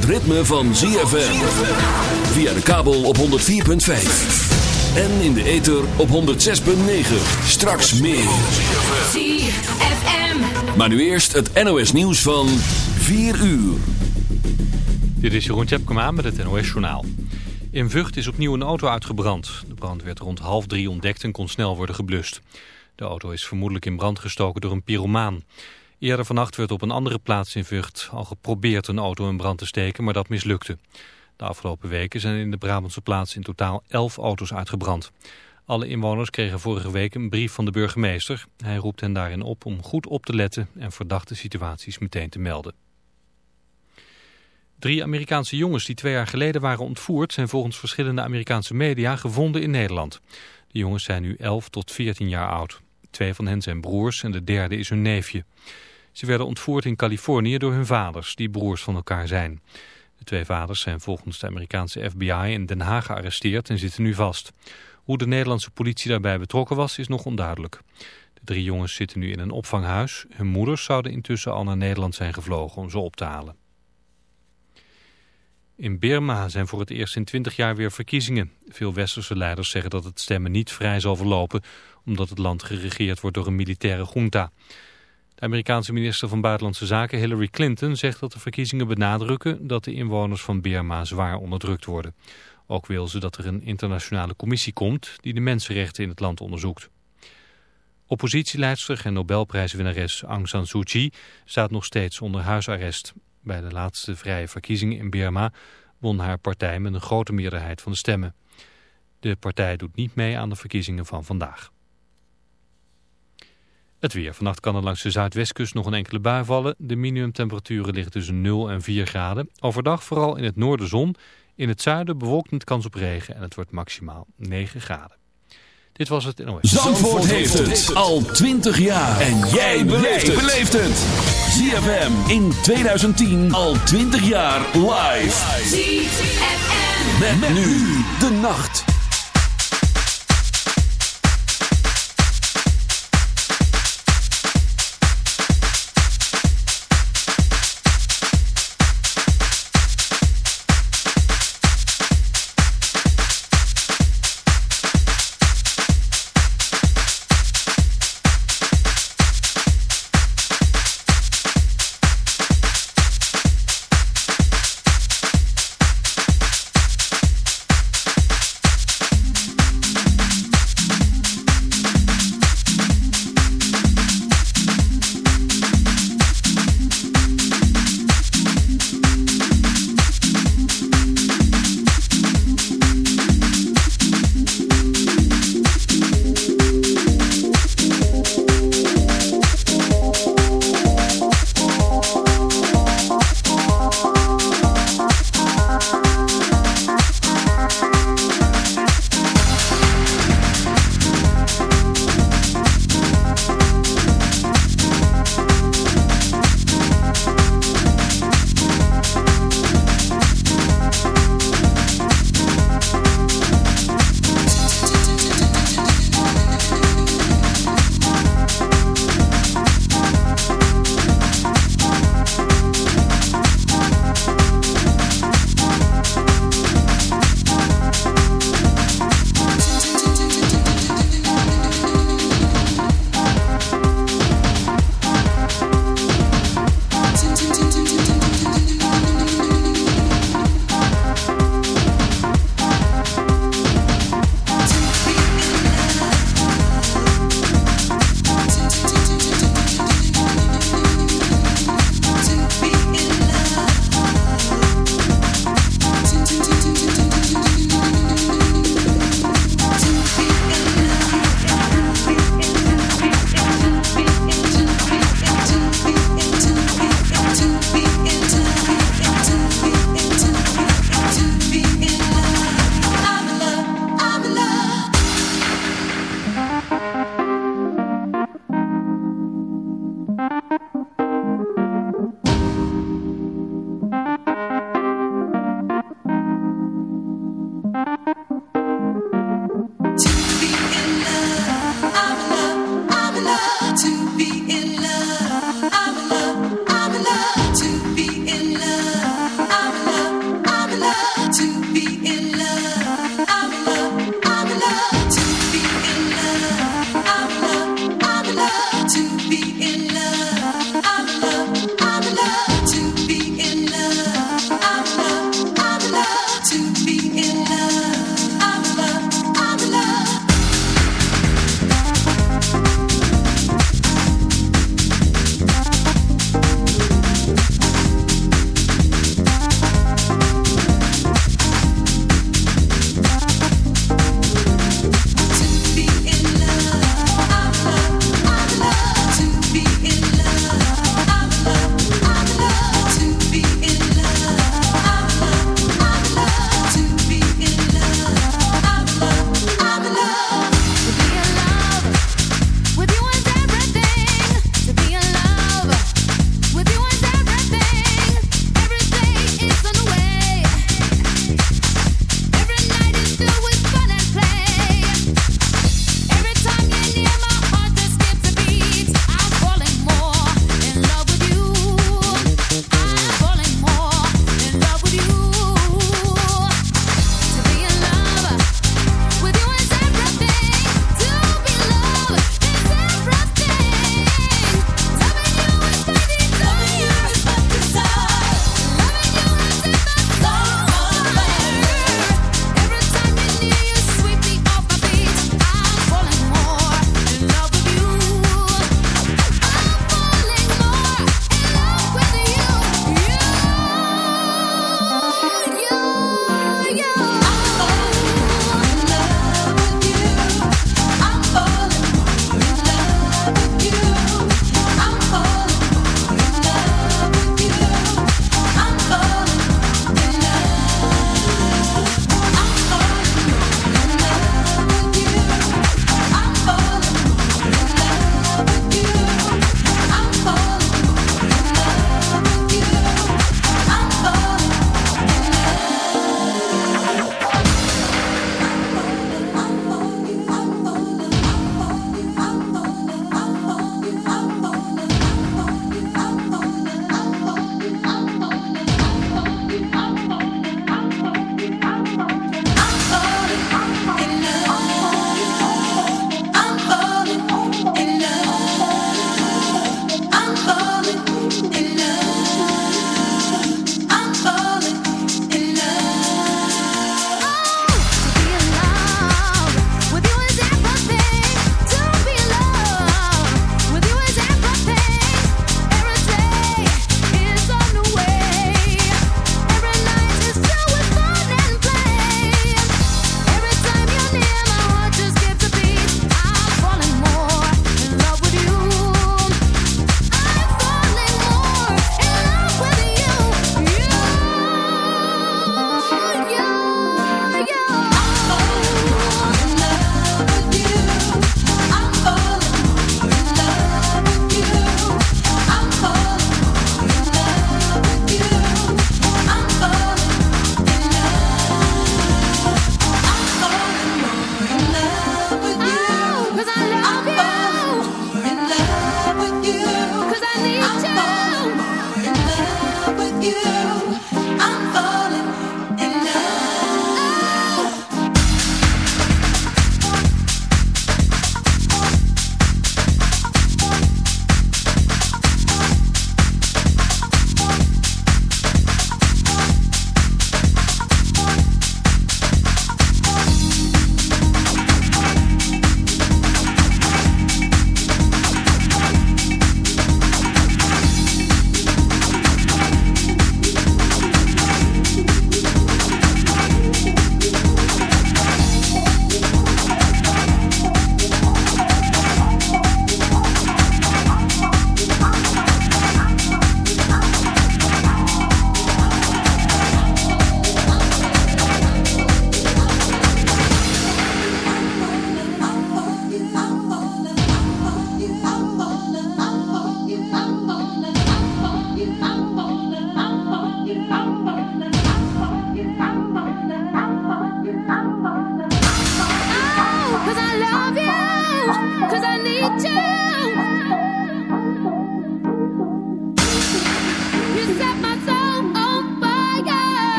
het ritme van ZFM. Via de kabel op 104.5. En in de ether op 106.9. Straks meer. ZFM. Maar nu eerst het NOS nieuws van 4 uur. Dit is Jeroen Tjepkema met het NOS Journaal. In Vught is opnieuw een auto uitgebrand. De brand werd rond half drie ontdekt en kon snel worden geblust. De auto is vermoedelijk in brand gestoken door een pyromaan. Eerder vannacht werd op een andere plaats in Vught al geprobeerd een auto in brand te steken, maar dat mislukte. De afgelopen weken zijn in de Brabantse plaats in totaal elf auto's uitgebrand. Alle inwoners kregen vorige week een brief van de burgemeester. Hij roept hen daarin op om goed op te letten en verdachte situaties meteen te melden. Drie Amerikaanse jongens die twee jaar geleden waren ontvoerd... zijn volgens verschillende Amerikaanse media gevonden in Nederland. De jongens zijn nu 11 tot 14 jaar oud. Twee van hen zijn broers en de derde is hun neefje. Ze werden ontvoerd in Californië door hun vaders, die broers van elkaar zijn. De twee vaders zijn volgens de Amerikaanse FBI in Den Haag gearresteerd en zitten nu vast. Hoe de Nederlandse politie daarbij betrokken was, is nog onduidelijk. De drie jongens zitten nu in een opvanghuis. Hun moeders zouden intussen al naar Nederland zijn gevlogen om ze op te halen. In Birma zijn voor het eerst in 20 jaar weer verkiezingen. Veel westerse leiders zeggen dat het stemmen niet vrij zal verlopen... omdat het land geregeerd wordt door een militaire junta. De Amerikaanse minister van Buitenlandse Zaken Hillary Clinton zegt dat de verkiezingen benadrukken... dat de inwoners van Birma zwaar onderdrukt worden. Ook wil ze dat er een internationale commissie komt... die de mensenrechten in het land onderzoekt. Oppositieleidster en Nobelprijswinnares Aung San Suu Kyi staat nog steeds onder huisarrest. Bij de laatste vrije verkiezingen in Birma won haar partij met een grote meerderheid van de stemmen. De partij doet niet mee aan de verkiezingen van vandaag. Het weer. Vannacht kan er langs de zuidwestkust nog een enkele bui vallen. De minimumtemperaturen liggen tussen 0 en 4 graden. Overdag vooral in het noorden zon. In het zuiden bewolkt met kans op regen en het wordt maximaal 9 graden. Dit was het NOS. Zandvoort, heeft het al 20 jaar. En jij beleeft het. ZFM in 2010 al 20 jaar live. ZFM. Met, nu de nacht.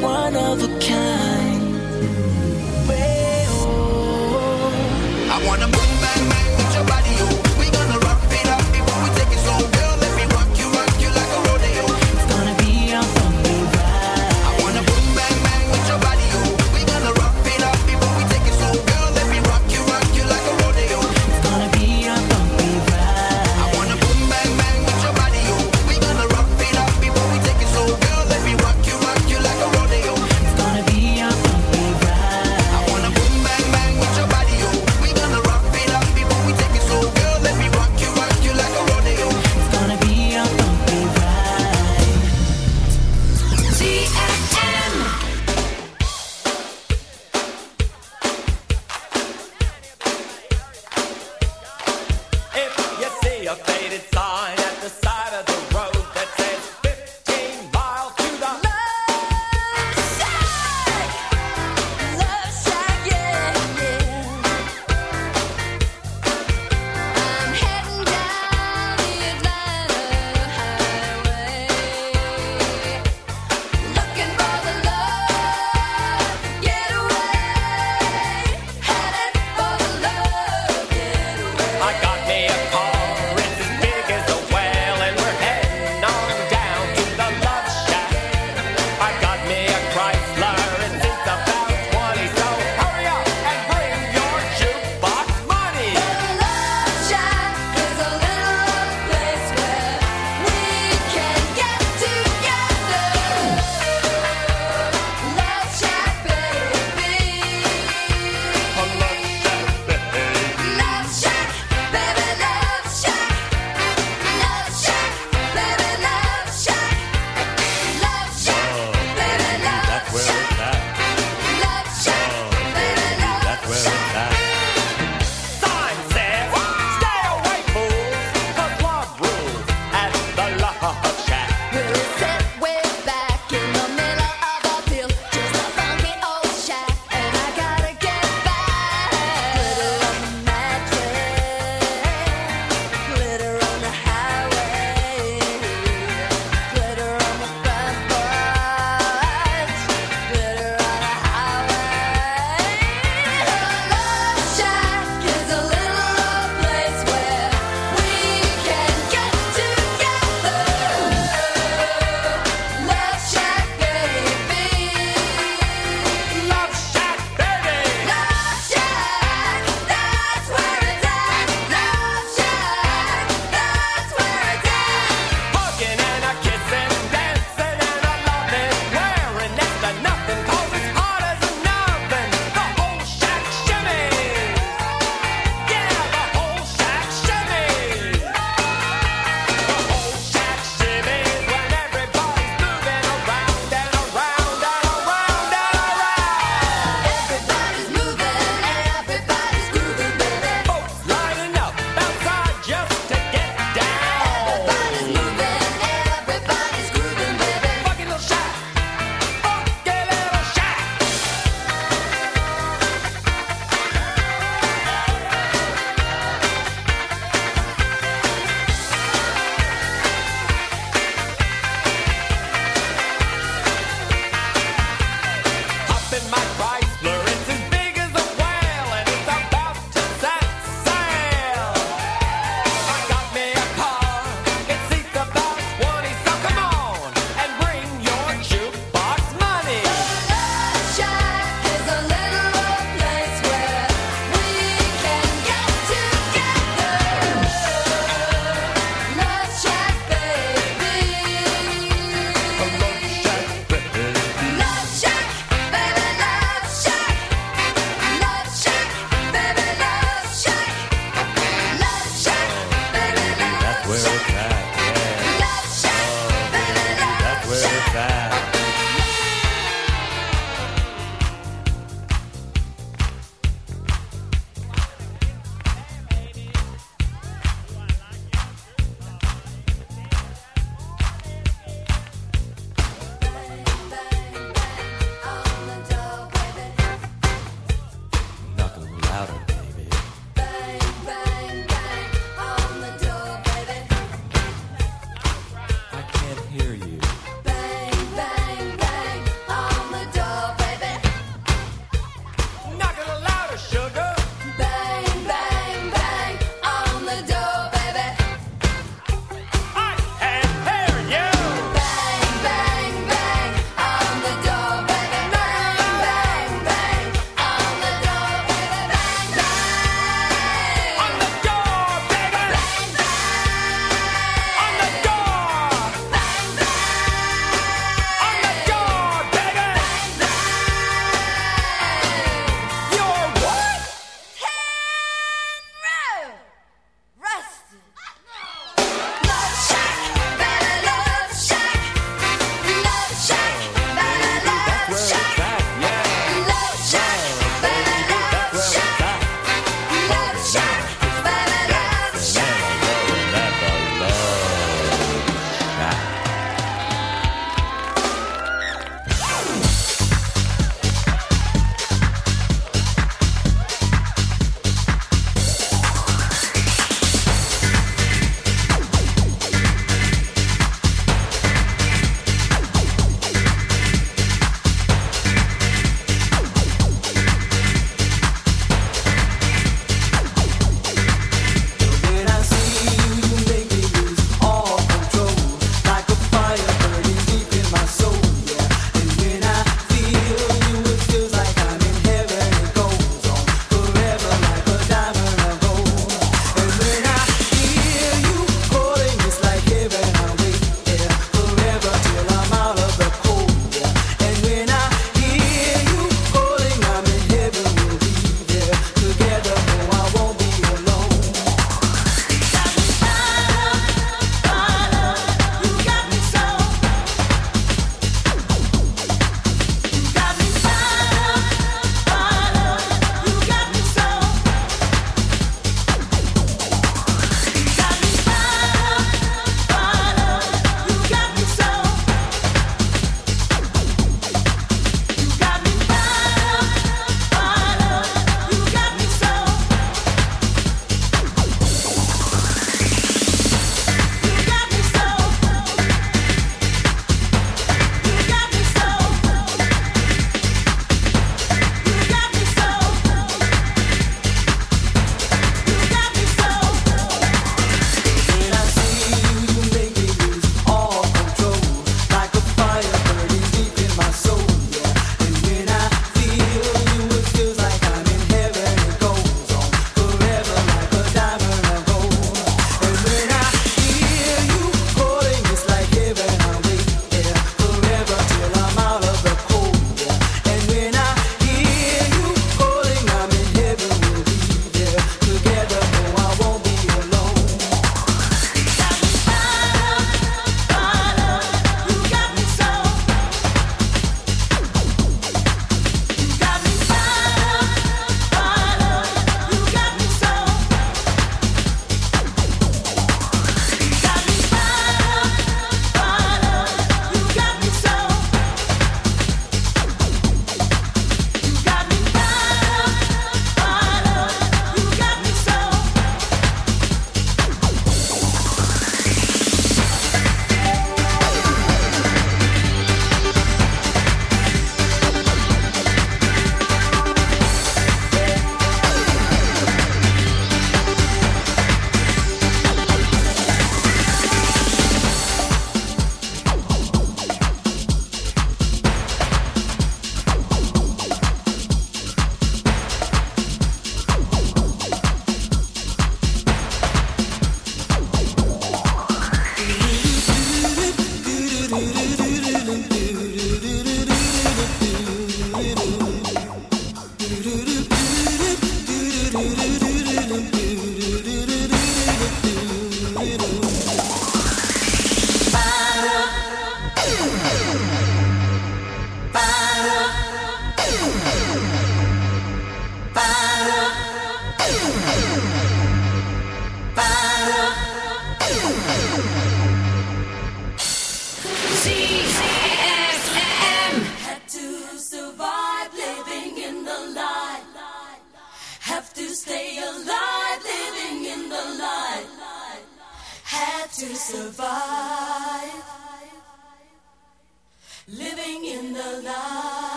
One of a kind. Oh. I wanna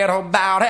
little about it.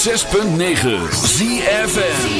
106.9 ZFM. ZFM.